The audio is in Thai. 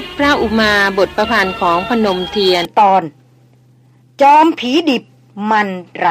ชรพระอุมาบทประพันธ์ของพนมเทียนตอน จอมผีดิบมันไร